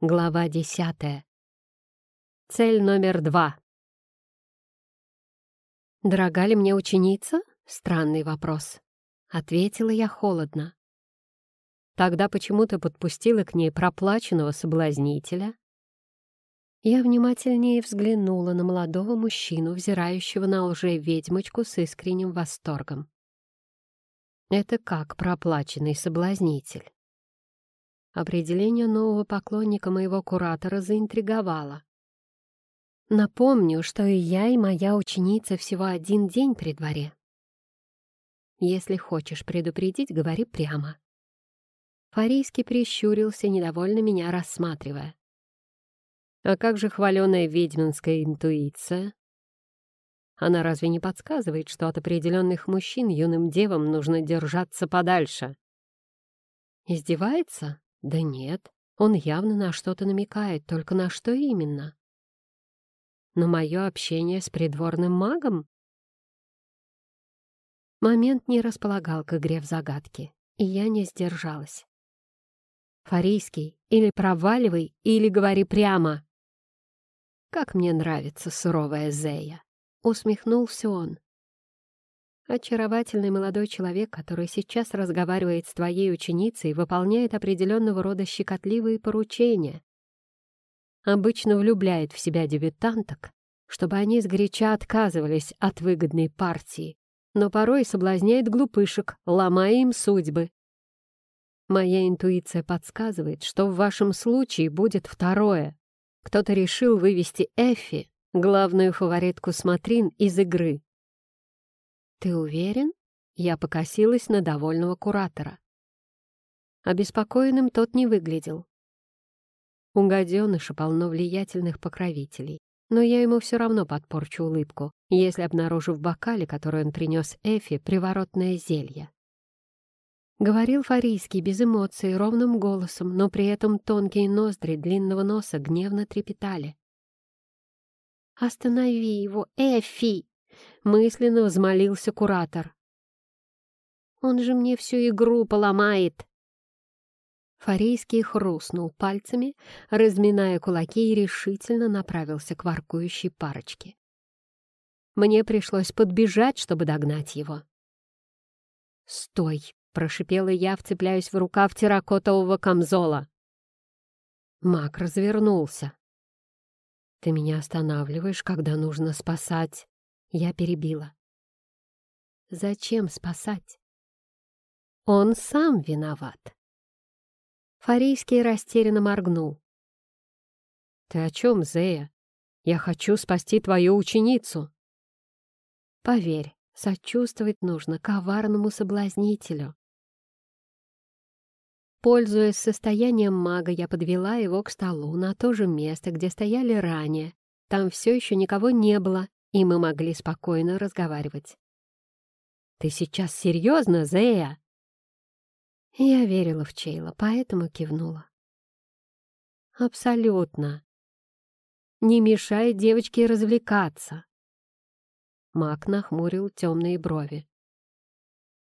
Глава десятая. Цель номер два. «Дорога ли мне ученица?» — странный вопрос. Ответила я холодно. «Тогда почему ты подпустила к ней проплаченного соблазнителя?» Я внимательнее взглянула на молодого мужчину, взирающего на лже-ведьмочку с искренним восторгом. «Это как проплаченный соблазнитель?» Определение нового поклонника моего куратора заинтриговало. Напомню, что и я, и моя ученица всего один день при дворе. Если хочешь предупредить, говори прямо. Фарийский прищурился, недовольно меня рассматривая. А как же хваленая ведьминская интуиция? Она разве не подсказывает, что от определенных мужчин юным девам нужно держаться подальше? Издевается? Да нет, он явно на что-то намекает, только на что именно? На мое общение с придворным магом? Момент не располагал к игре в загадки, и я не сдержалась. «Фарийский, или проваливай, или говори прямо!» «Как мне нравится суровая Зея!» — усмехнулся он. Очаровательный молодой человек, который сейчас разговаривает с твоей ученицей, выполняет определенного рода щекотливые поручения. Обычно влюбляет в себя дебютанток, чтобы они сгоряча отказывались от выгодной партии, но порой соблазняет глупышек, ломая им судьбы. Моя интуиция подсказывает, что в вашем случае будет второе. Кто-то решил вывести Эффи, главную фаворитку Смотрин, из игры. «Ты уверен?» Я покосилась на довольного куратора. Обеспокоенным тот не выглядел. У гаденыша полно влиятельных покровителей, но я ему все равно подпорчу улыбку, если обнаружу в бокале, который он принес Эфи, приворотное зелье. Говорил Фарийский без эмоций, ровным голосом, но при этом тонкие ноздри длинного носа гневно трепетали. «Останови его, Эфи!» — мысленно взмолился куратор. «Он же мне всю игру поломает!» Фарийский хрустнул пальцами, разминая кулаки и решительно направился к воркующей парочке. Мне пришлось подбежать, чтобы догнать его. «Стой!» — прошипела я, вцепляясь в рукав терракотового камзола. Мак развернулся. «Ты меня останавливаешь, когда нужно спасать». Я перебила. «Зачем спасать?» «Он сам виноват». Фарийский растерянно моргнул. «Ты о чем, Зея? Я хочу спасти твою ученицу». «Поверь, сочувствовать нужно коварному соблазнителю. Пользуясь состоянием мага, я подвела его к столу на то же место, где стояли ранее. Там все еще никого не было, и мы могли спокойно разговаривать. «Ты сейчас серьезно, Зея?» Я верила в Чейла, поэтому кивнула. «Абсолютно. Не мешай девочке развлекаться». Мак нахмурил темные брови.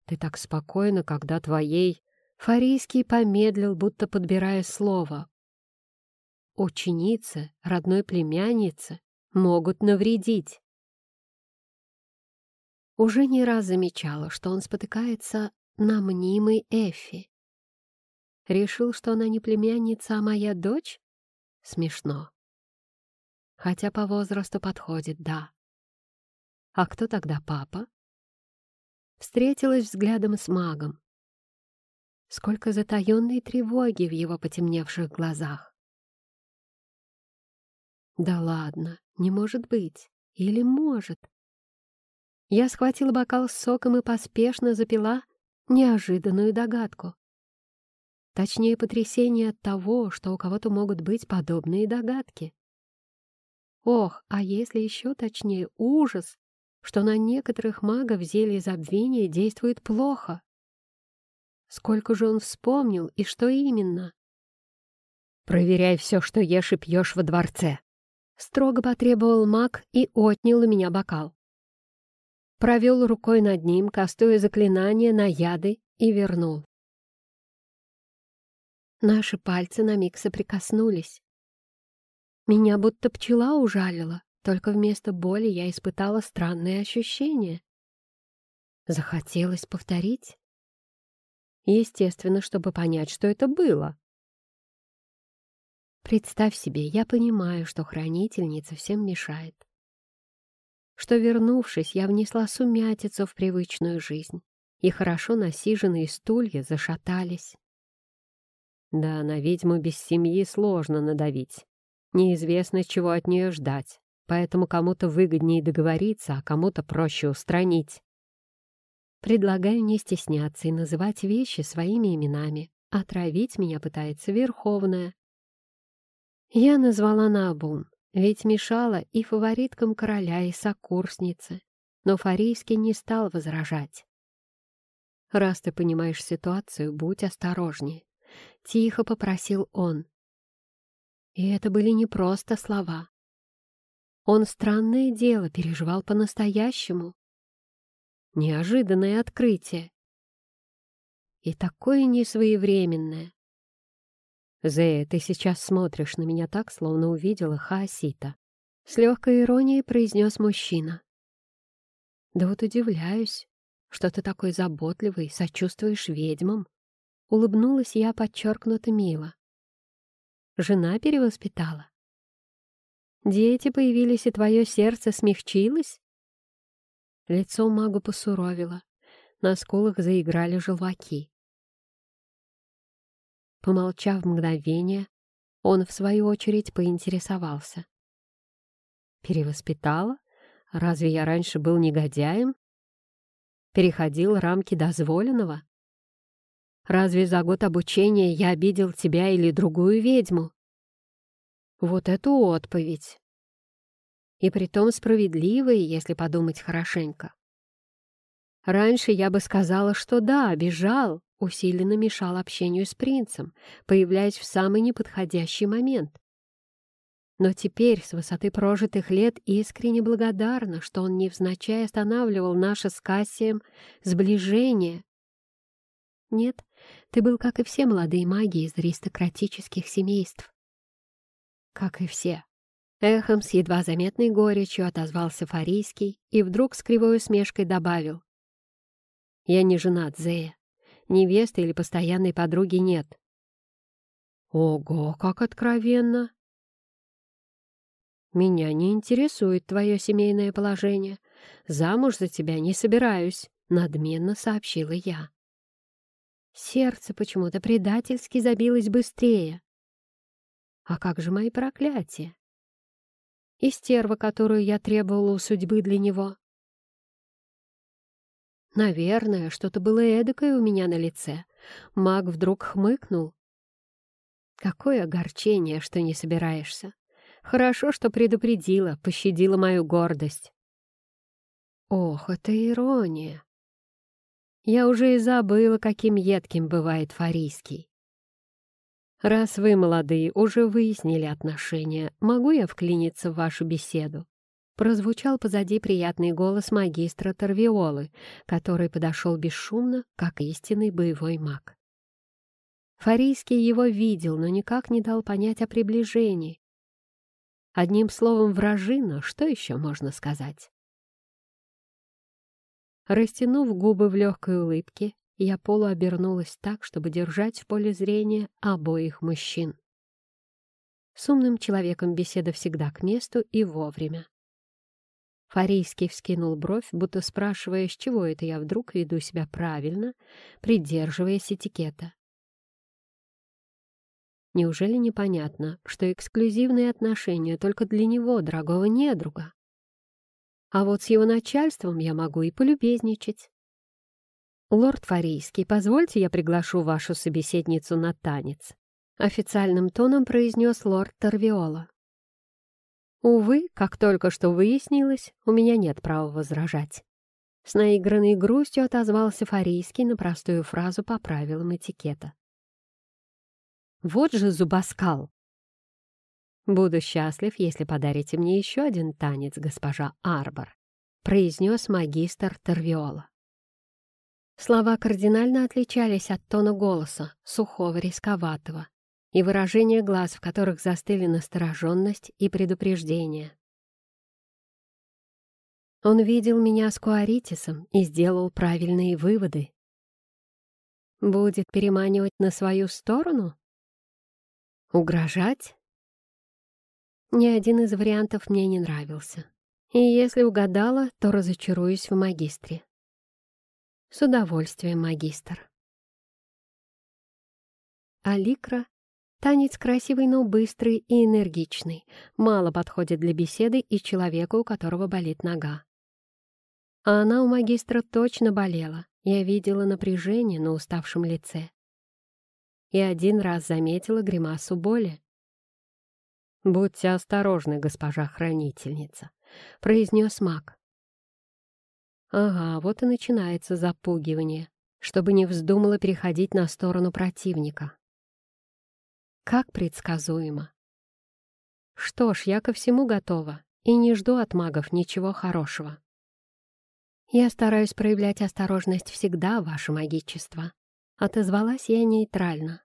«Ты так спокойно, когда твоей Фарийский помедлил, будто подбирая слово. Ученицы, родной племянницы могут навредить. Уже не раз замечала, что он спотыкается на мнимой Эфи. Решил, что она не племянница, а моя дочь? Смешно. Хотя по возрасту подходит, да. А кто тогда папа? Встретилась взглядом с магом. Сколько затаенной тревоги в его потемневших глазах. Да ладно, не может быть. Или может. Я схватила бокал с соком и поспешно запила неожиданную догадку. Точнее, потрясение от того, что у кого-то могут быть подобные догадки. Ох, а если еще точнее, ужас, что на некоторых магов зелье забвения действует плохо. Сколько же он вспомнил и что именно? «Проверяй все, что ешь и пьешь во дворце», — строго потребовал маг и отнял у меня бокал. Провел рукой над ним, кастуя заклинание на яды, и вернул. Наши пальцы на миг соприкоснулись. Меня будто пчела ужалила, только вместо боли я испытала странные ощущения. Захотелось повторить. Естественно, чтобы понять, что это было. Представь себе, я понимаю, что хранительница всем мешает. Что, вернувшись, я внесла сумятицу в привычную жизнь, и хорошо насиженные стулья зашатались. Да, на ведьму без семьи сложно надавить. Неизвестно, чего от нее ждать, поэтому кому-то выгоднее договориться, а кому-то проще устранить. Предлагаю не стесняться и называть вещи своими именами. Отравить меня пытается Верховная. Я назвала Набун, ведь мешала и фавориткам короля, и сокурснице, но Фарийский не стал возражать. «Раз ты понимаешь ситуацию, будь осторожнее», — тихо попросил он. И это были не просто слова. Он странное дело переживал по-настоящему. Неожиданное открытие. И такое несвоевременное. «Зея, ты сейчас смотришь на меня так, словно увидела Хаосита», — с легкой иронией произнес мужчина. «Да вот удивляюсь, что ты такой заботливый, сочувствуешь ведьмам», — улыбнулась я подчеркнуто мило. «Жена перевоспитала?» «Дети появились, и твое сердце смягчилось?» Лицо магу посуровило, на скулах заиграли желваки. Помолчав мгновение, он, в свою очередь, поинтересовался. «Перевоспитала? Разве я раньше был негодяем? Переходил рамки дозволенного? Разве за год обучения я обидел тебя или другую ведьму?» Вот эту отповедь. И притом справедливые, если подумать хорошенько. Раньше я бы сказала, что да, обижал, усиленно мешал общению с принцем, появляясь в самый неподходящий момент. Но теперь, с высоты прожитых лет, искренне благодарна, что он невзначай останавливал наше с Кассием сближение. Нет, ты был, как и все молодые маги из аристократических семейств. Как и все. Эхом с едва заметной горечью отозвался Фарийский и вдруг с кривой усмешкой добавил. «Я не женат, Зея невесты или постоянной подруги нет. Ого, как откровенно! Меня не интересует твое семейное положение. Замуж за тебя не собираюсь, надменно сообщила я. Сердце почему-то предательски забилось быстрее. А как же мои проклятия? И стерва, которую я требовала у судьбы для него. Наверное, что-то было эдакое у меня на лице. Маг вдруг хмыкнул. Какое огорчение, что не собираешься. Хорошо, что предупредила, пощадила мою гордость. Ох, это ирония. Я уже и забыла, каким едким бывает фарийский. Раз вы, молодые, уже выяснили отношения, могу я вклиниться в вашу беседу? Прозвучал позади приятный голос магистра Торвиолы, который подошел бесшумно, как истинный боевой маг. Фарийский его видел, но никак не дал понять о приближении. Одним словом, вражина, что еще можно сказать? Растянув губы в легкой улыбке, я полуобернулась так, чтобы держать в поле зрения обоих мужчин. С умным человеком беседа всегда к месту и вовремя. Фарийский вскинул бровь, будто спрашивая, с чего это я вдруг веду себя правильно, придерживаясь этикета. Неужели непонятно, что эксклюзивные отношения только для него, дорогого недруга? А вот с его начальством я могу и полюбезничать. «Лорд Фарийский, позвольте я приглашу вашу собеседницу на танец», — официальным тоном произнес лорд Торвиола. Увы, как только что выяснилось, у меня нет права возражать. С наигранной грустью отозвался Фарийский на простую фразу по правилам этикета. «Вот же зубоскал!» «Буду счастлив, если подарите мне еще один танец, госпожа Арбор», произнес магистр Тервиола. Слова кардинально отличались от тона голоса, сухого, рисковатого. И выражение глаз, в которых застыли настороженность и предупреждение. Он видел меня с Куаритисом и сделал правильные выводы. Будет переманивать на свою сторону? Угрожать? Ни один из вариантов мне не нравился. И если угадала, то разочаруюсь в магистре. С удовольствием, магистр. Аликра — танец красивый, но быстрый и энергичный. Мало подходит для беседы и человека, у которого болит нога. А она у магистра точно болела. Я видела напряжение на уставшем лице. И один раз заметила гримасу боли. «Будьте осторожны, госпожа хранительница», — произнес маг. Ага, вот и начинается запугивание, чтобы не вздумала переходить на сторону противника. Как предсказуемо. Что ж, я ко всему готова и не жду от магов ничего хорошего. Я стараюсь проявлять осторожность всегда, ваше магичество. Отозвалась я нейтрально.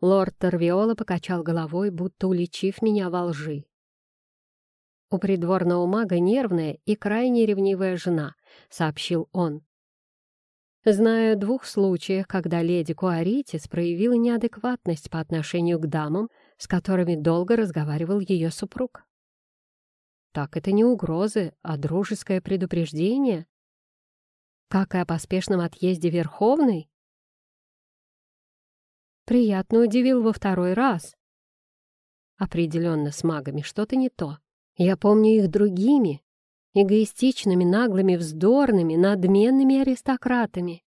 Лорд Торвиола покачал головой, будто уличив меня во лжи. «У придворного мага нервная и крайне ревнивая жена», — сообщил он. Знаю двух случаях, когда леди Куаритис проявила неадекватность по отношению к дамам, с которыми долго разговаривал ее супруг. Так это не угрозы, а дружеское предупреждение. Как и о поспешном отъезде Верховной. Приятно удивил во второй раз. Определенно с магами что-то не то. Я помню их другими, эгоистичными, наглыми, вздорными, надменными аристократами.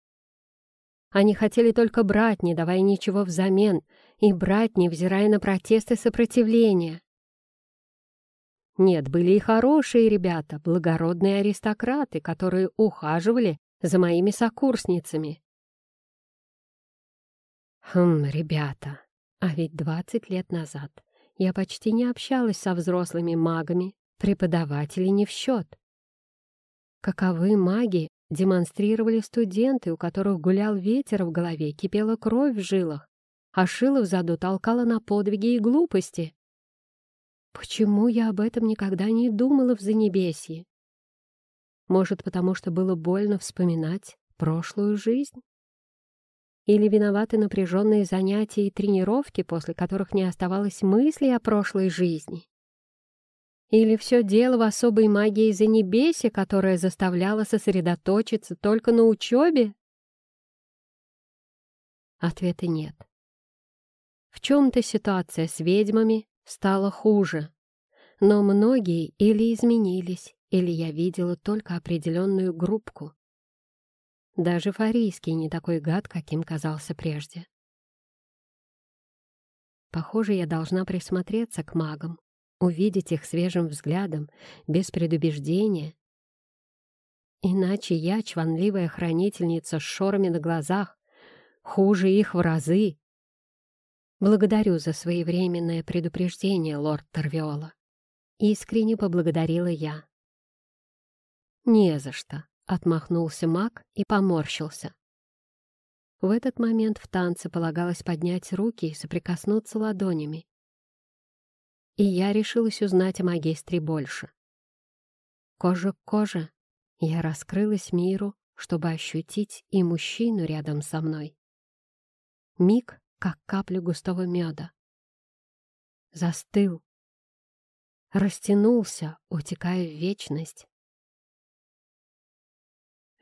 Они хотели только брать, не давая ничего взамен, и брать, невзирая на протесты сопротивления. Нет, были и хорошие ребята, благородные аристократы, которые ухаживали за моими сокурсницами. Хм, ребята, а ведь двадцать лет назад я почти не общалась со взрослыми магами, преподаватели не в счет. Каковы маги демонстрировали студенты, у которых гулял ветер в голове, кипела кровь в жилах, а шило в заду толкало на подвиги и глупости. Почему я об этом никогда не думала в Занебесье? Может, потому что было больно вспоминать прошлую жизнь? Или виноваты напряженные занятия и тренировки, после которых не оставалось мысли о прошлой жизни? Или все дело в особой магии за небесе, которая заставляла сосредоточиться только на учебе? Ответа нет. В чем-то ситуация с ведьмами стала хуже, но многие или изменились, или я видела только определенную группку. Даже Фарийский не такой гад, каким казался прежде. Похоже, я должна присмотреться к магам, увидеть их свежим взглядом, без предубеждения. Иначе я, чванливая хранительница с шорами на глазах, хуже их в разы. Благодарю за своевременное предупреждение, лорд Торвиола. Искренне поблагодарила я. «Не за что», — отмахнулся маг и поморщился. В этот момент в танце полагалось поднять руки и соприкоснуться ладонями. И я решилась узнать о магистре больше. Кожа к коже я раскрылась миру, чтобы ощутить и мужчину рядом со мной. Миг, как каплю густого меда. Застыл, растянулся, утекая в вечность.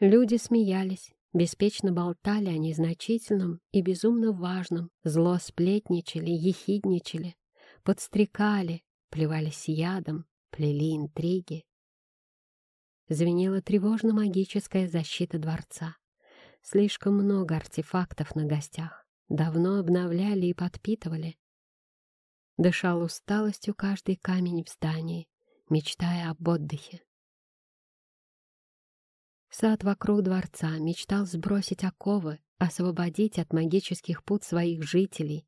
Люди смеялись, беспечно болтали о незначительном и безумно важном, зло сплетничали, ехидничали, подстрекали, плевались ядом, плели интриги. Звенела тревожно-магическая защита дворца. Слишком много артефактов на гостях. Давно обновляли и подпитывали. Дышал усталостью каждый камень в здании, мечтая об отдыхе. Сад вокруг дворца мечтал сбросить оковы, освободить от магических пут своих жителей.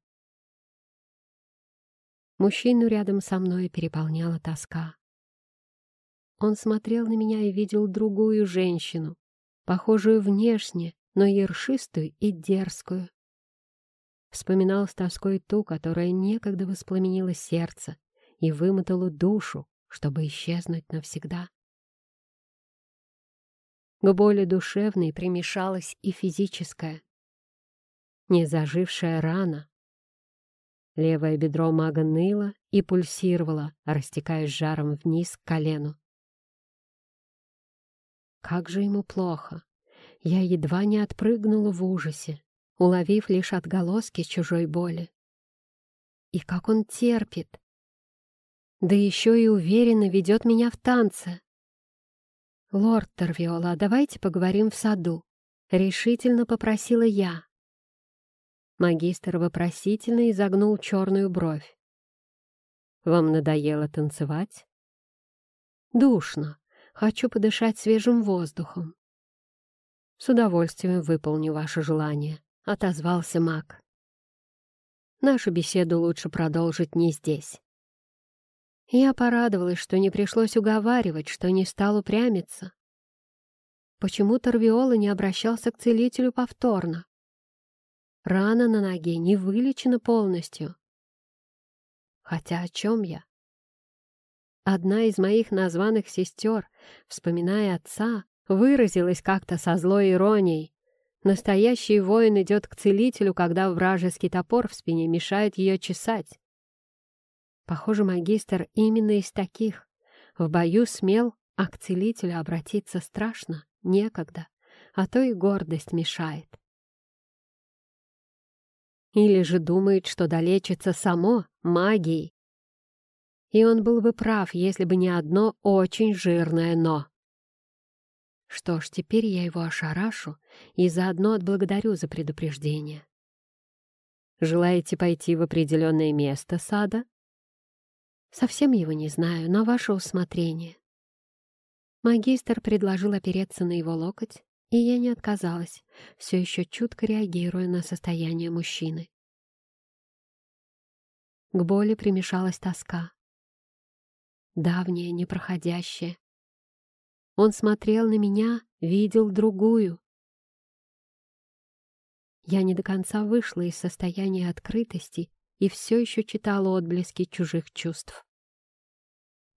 Мужчину рядом со мной переполняла тоска. Он смотрел на меня и видел другую женщину, похожую внешне, но ершистую и дерзкую. вспоминал с тоской ту, которая некогда воспламенила сердце и вымотала душу, чтобы исчезнуть навсегда. К боли душевной примешалась и физическая. Незажившая рана. Левое бедро мага ныло и пульсировало, растекаясь жаром вниз к колену. Как же ему плохо! Я едва не отпрыгнула в ужасе, уловив лишь отголоски чужой боли. И как он терпит! Да еще и уверенно ведет меня в танце. «Лорд Торвиола, давайте поговорим в саду», — решительно попросила я. Магистр вопросительно изогнул черную бровь. «Вам надоело танцевать?» «Душно. Хочу подышать свежим воздухом». «С удовольствием выполню ваше желание», — отозвался маг. «Нашу беседу лучше продолжить не здесь». Я порадовалась, что не пришлось уговаривать, что не стал упрямиться. Почему Торвиола не обращался к целителю повторно? Рана на ноге не вылечена полностью. Хотя о чем я? Одна из моих названных сестер, вспоминая отца, выразилась как-то со злой иронией. Настоящий воин идет к целителю, когда вражеский топор в спине мешает ее чесать. Похоже, магистр именно из таких. В бою смел, а к целителю обратиться страшно, некогда, а то и гордость мешает. Или же думает, что долечится само магией. И он был бы прав, если бы не одно очень жирное «но». Что ж, теперь я его ошарашу и заодно отблагодарю за предупреждение. «Желаете пойти в определенное место сада?» «Совсем его не знаю, на ваше усмотрение». Магистр предложил опереться на его локоть, и я не отказалась, все еще чутко реагируя на состояние мужчины. К боли примешалась тоска. Давняя, непроходящая. Он смотрел на меня, видел другую. Я не до конца вышла из состояния открытости и все еще читала отблески чужих чувств.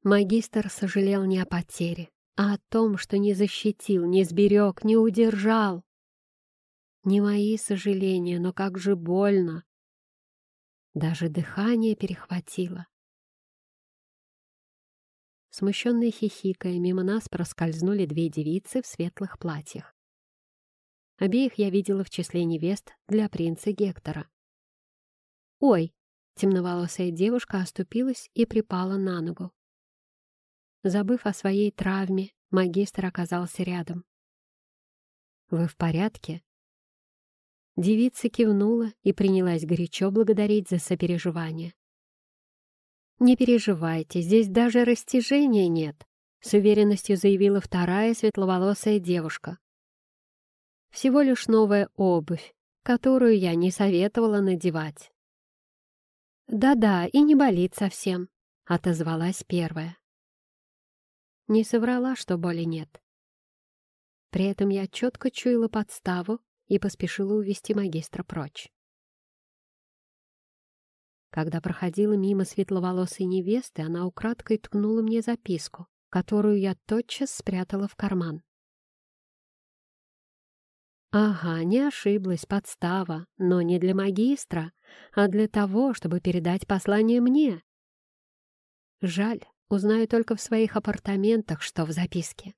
Магистр сожалел не о потере, а о том, что не защитил, не сберег, не удержал. Не мои сожаления, но как же больно. Даже дыхание перехватило. Смущенные хихикая, мимо нас проскользнули две девицы в светлых платьях. Обеих я видела в числе невест для принца Гектора. «Ой!» — темноволосая девушка оступилась и припала на ногу. Забыв о своей травме, магистр оказался рядом. «Вы в порядке?» Девица кивнула и принялась горячо благодарить за сопереживание. «Не переживайте, здесь даже растяжения нет», — с уверенностью заявила вторая светловолосая девушка. «Всего лишь новая обувь, которую я не советовала надевать». «Да-да, и не болит совсем», — отозвалась первая. Не соврала, что боли нет. При этом я четко чуяла подставу и поспешила увести магистра прочь. Когда проходила мимо светловолосой невесты, она украдкой ткнула мне записку, которую я тотчас спрятала в карман. Ага, не ошиблась, подстава, но не для магистра, а для того, чтобы передать послание мне. Жаль, Узнаю только в своих апартаментах, что в записке.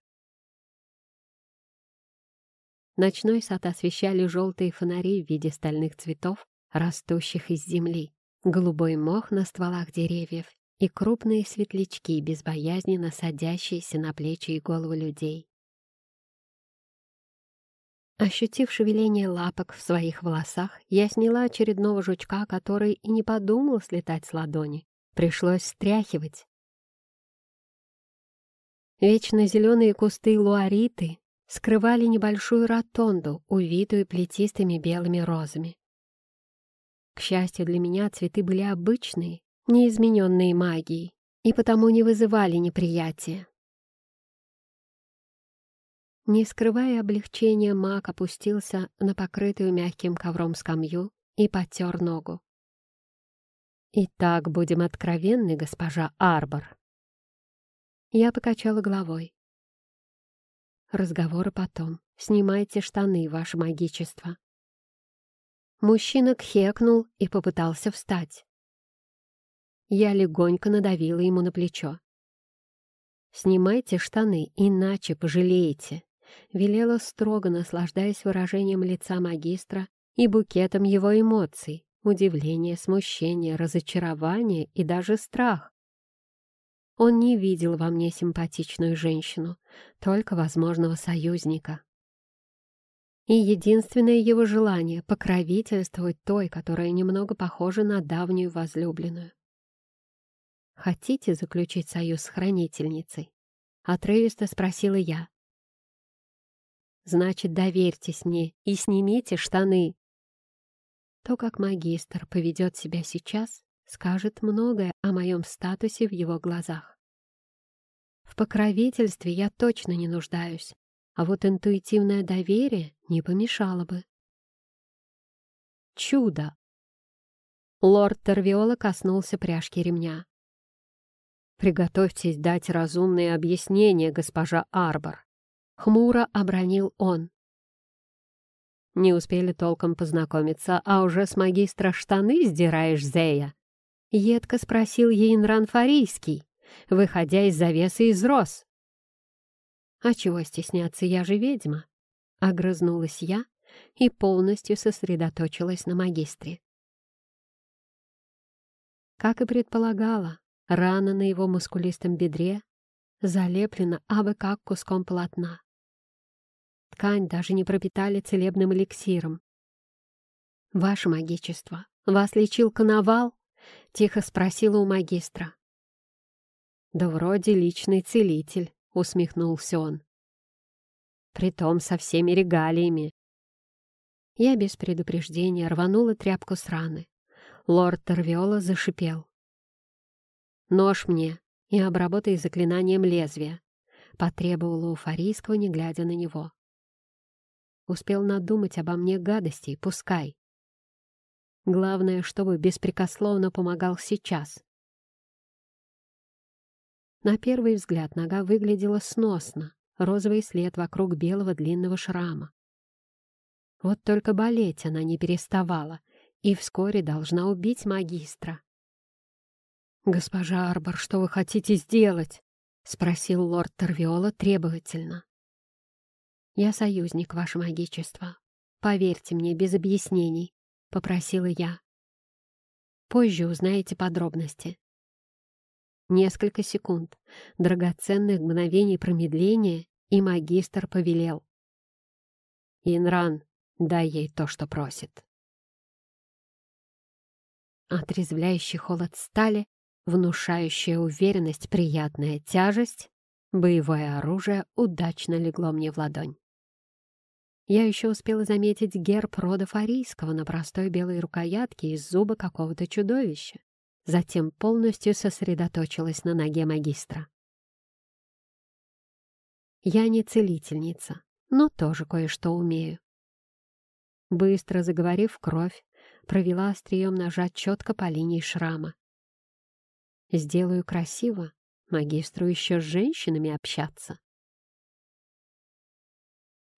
Ночной сад освещали желтые фонари в виде стальных цветов, растущих из земли, голубой мох на стволах деревьев и крупные светлячки, безбоязненно садящиеся на плечи и головы людей. Ощутив шевеление лапок в своих волосах, я сняла очередного жучка, который и не подумал слетать с ладони. Пришлось стряхивать, Вечно зеленые кусты луариты скрывали небольшую ротонду, увитую плетистыми белыми розами. К счастью для меня, цветы были обычные, неизмененные магией, и потому не вызывали неприятия. Не скрывая облегчения, маг опустился на покрытую мягким ковром скамью и потер ногу. «Итак, будем откровенны, госпожа Арбор». Я покачала головой. Разговоры потом. Снимайте штаны, ваше магичество. Мужчина кхекнул и попытался встать. Я легонько надавила ему на плечо. «Снимайте штаны, иначе пожалеете», — велела строго, наслаждаясь выражением лица магистра и букетом его эмоций — удивление, смущение, разочарование и даже страх. Он не видел во мне симпатичную женщину, только возможного союзника. И единственное его желание — покровительствовать той, которая немного похожа на давнюю возлюбленную. «Хотите заключить союз с хранительницей?» — отрывисто спросила я. «Значит, доверьтесь мне и снимите штаны». То, как магистр поведет себя сейчас, скажет многое о моем статусе в его глазах. В покровительстве я точно не нуждаюсь, а вот интуитивное доверие не помешало бы. Чудо! Лорд Торвиола коснулся пряжки ремня. «Приготовьтесь дать разумные объяснения, госпожа Арбор», — хмуро обронил он. «Не успели толком познакомиться, а уже с магистра штаны сдираешь, Зея?» — едко спросил Ейнран Фарийский, выходя из завесы из роз. «А чего стесняться, я же ведьма!» — огрызнулась я и полностью сосредоточилась на магистре. Как и предполагала, рана на его мускулистом бедре залеплена абы как куском полотна. Ткань даже не пропитали целебным эликсиром. «Ваше магичество, вас лечил коновал?» — тихо спросила у магистра. «Да вроде личный целитель», — усмехнулся он. «Притом со всеми регалиями». Я без предупреждения рванула тряпку с раны. Лорд Торвиола зашипел. «Нож мне и обработай заклинанием лезвия», — потребовала у Фарийского, не глядя на него. Успел надумать обо мне гадостей, пускай. Главное, чтобы беспрекословно помогал сейчас. На первый взгляд нога выглядела сносно, розовый след вокруг белого длинного шрама. Вот только болеть она не переставала и вскоре должна убить магистра. «Госпожа Арбор, что вы хотите сделать?» — спросил лорд Торвиола требовательно. «Я союзник, ваше магичество. Поверьте мне, без объяснений», — попросила я. «Позже узнаете подробности. Несколько секунд, драгоценных мгновений промедления, и магистр повелел. «Инран, дай ей то, что просит». Отрезвляющий холод стали, внушающая уверенность, приятная тяжесть, боевое оружие удачно легло мне в ладонь. Я еще успела заметить герб рода Фарийского на простой белой рукоятке из зуба какого-то чудовища затем полностью сосредоточилась на ноге магистра. Я не целительница, но тоже кое-что умею. Быстро заговорив кровь, провела острием ножа четко по линии шрама. Сделаю красиво, магистру еще с женщинами общаться.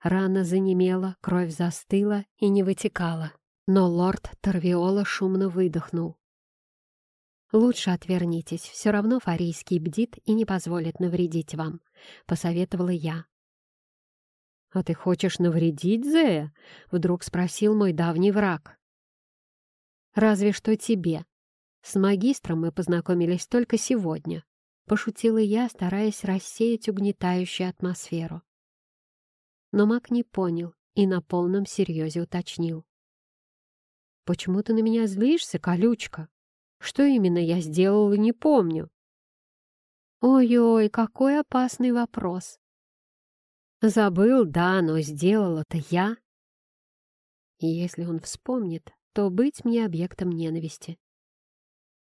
Рана занемела, кровь застыла и не вытекала, но лорд Торвиола шумно выдохнул. «Лучше отвернитесь, все равно Фарийский бдит и не позволит навредить вам», — посоветовала я. «А ты хочешь навредить, Зея?» — вдруг спросил мой давний враг. «Разве что тебе. С магистром мы познакомились только сегодня», — пошутила я, стараясь рассеять угнетающую атмосферу. Но маг не понял и на полном серьезе уточнил. «Почему ты на меня злишься, колючка?» Что именно я сделала, не помню. Ой-ой, какой опасный вопрос. Забыл, да, но сделала-то я. И если он вспомнит, то быть мне объектом ненависти.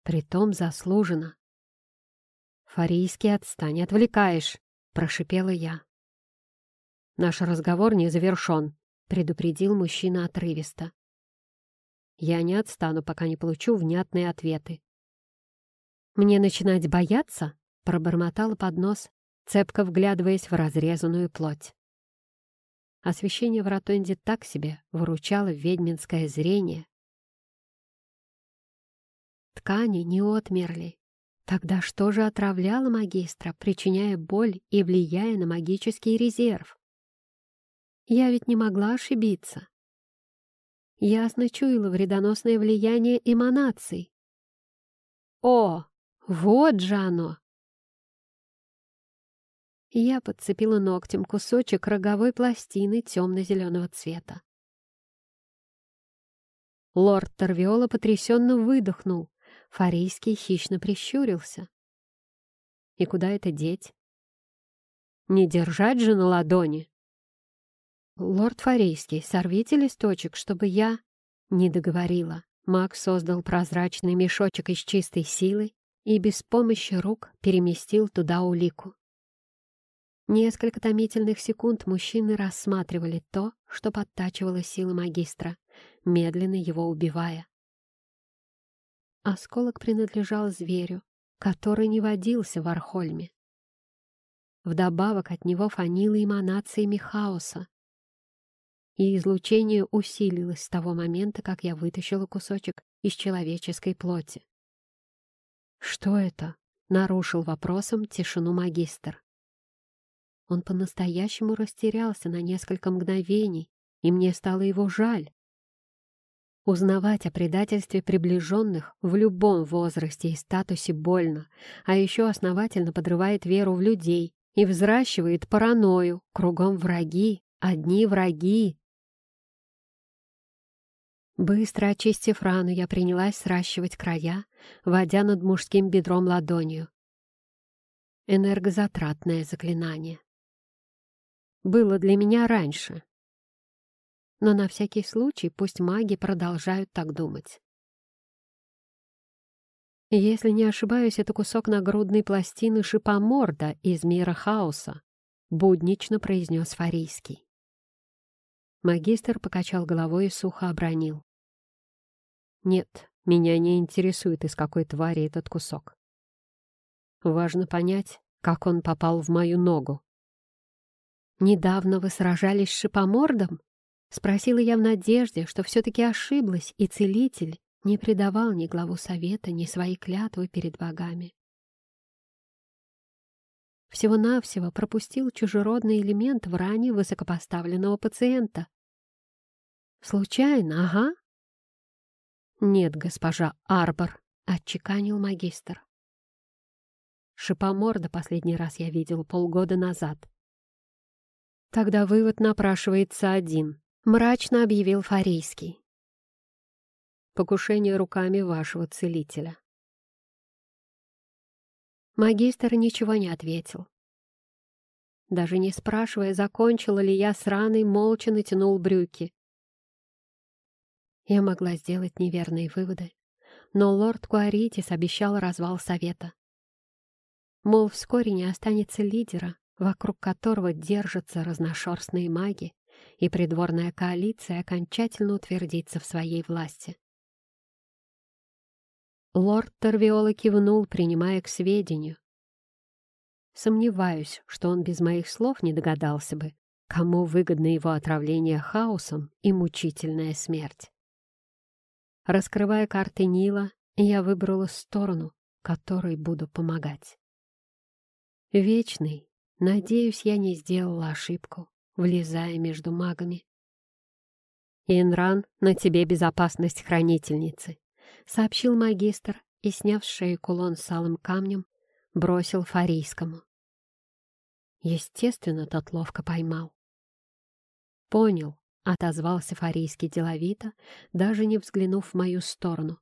Притом заслуженно. «Фарийский, отстань, отвлекаешь!» — прошипела я. «Наш разговор не завершен», — предупредил мужчина отрывисто. Я не отстану, пока не получу внятные ответы. «Мне начинать бояться?» — пробормотала под нос, цепко вглядываясь в разрезанную плоть. Освещение в ротонде так себе выручало ведьминское зрение. Ткани не отмерли. Тогда что же отравляло магистра, причиняя боль и влияя на магический резерв? Я ведь не могла ошибиться. Ясно чуяла вредоносное влияние эманаций. О, вот же оно! Я подцепила ногтем кусочек роговой пластины темно-зеленого цвета. Лорд Торвиола потрясенно выдохнул. Фарийский хищно прищурился. И куда это деть? Не держать же на ладони. Лорд Фарийский, сорвите листочек, чтобы я... Не договорила. Маг создал прозрачный мешочек из чистой силы и без помощи рук переместил туда улику. Несколько томительных секунд мужчины рассматривали то, что подтачивало силы магистра, медленно его убивая. Осколок принадлежал зверю, который не водился в Архольме. Вдобавок от него фанило эманациями хаоса. И излучение усилилось с того момента, как я вытащила кусочек из человеческой плоти. «Что это?» — нарушил вопросом тишину магистр. Он по-настоящему растерялся на несколько мгновений, и мне стало его жаль. Узнавать о предательстве приближенных в любом возрасте и статусе больно, а еще основательно подрывает веру в людей и взращивает паранойю. Кругом враги, одни враги. Быстро очистив рану, я принялась сращивать края, водя над мужским бедром ладонью. Энергозатратное заклинание было для меня раньше. Но на всякий случай пусть маги продолжают так думать. Если не ошибаюсь, это кусок нагрудной пластины шипоморда из мира хаоса, буднично произнес Фарийский. Магистр покачал головой и сухо обронил. «Нет, меня не интересует, из какой твари этот кусок. Важно понять, как он попал в мою ногу. «Недавно вы сражались с шипомордом?» — спросила я в надежде, что все-таки ошиблась, и целитель не предавал ни главу совета, ни свои клятвы перед богами. Всего-навсего пропустил чужеродный элемент в ране высокопоставленного пациента. «Случайно, ага?» «Нет, госпожа Арбор», — отчеканил магистр. Шипоморда последний раз я видел полгода назад. Тогда вывод напрашивается один, мрачно объявил Фарийский. Покушение руками вашего целителя. Магистр ничего не ответил. Даже не спрашивая, закончила ли я с раной, молча натянул брюки. Я могла сделать неверные выводы, но лорд Куаритис обещал развал совета. Мол, вскоре не останется лидера, вокруг которого держатся разношерстные маги, и придворная коалиция окончательно утвердится в своей власти. Лорд Торвиола кивнул, принимая к сведению. Сомневаюсь, что он без моих слов не догадался бы, кому выгодно его отравление хаосом и мучительная смерть. Раскрывая карты Нила, я выбрала сторону, которой буду помогать. Вечный, Надеюсь, я не сделала ошибку, влезая между магами. «Инран, на тебе безопасность хранительницы», — сообщил магистр и, сняв с шеи кулон с алым камнем, бросил Фарийскому. Естественно, тот ловко поймал. «Понял», — отозвался Фарийский деловито, даже не взглянув в мою сторону.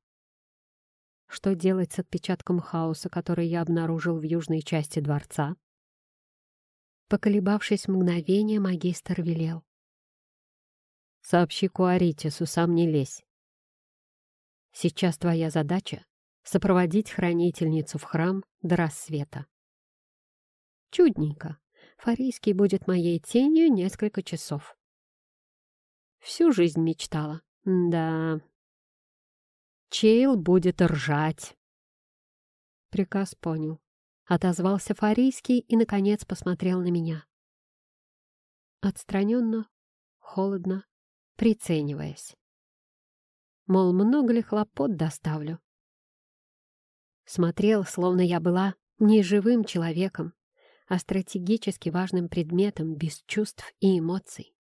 «Что делать с отпечатком хаоса, который я обнаружил в южной части дворца?» Поколебавшись мгновение, магистр велел. «Сообщи Куаритису, сам не лезь. Сейчас твоя задача — сопроводить хранительницу в храм до рассвета». «Чудненько. Фарийский будет моей тенью несколько часов». Всю жизнь мечтала. Да, Чейл будет ржать. Приказ понял. Отозвался Фарийский и, наконец, посмотрел на меня. Отстраненно, холодно, прицениваясь. Мол, много ли хлопот доставлю? Смотрел, словно я была не живым человеком, а стратегически важным предметом без чувств и эмоций.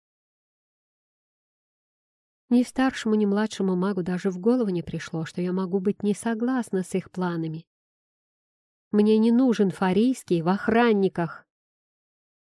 Ни старшему, ни младшему магу даже в голову не пришло, что я могу быть не согласна с их планами. Мне не нужен фарийский в охранниках.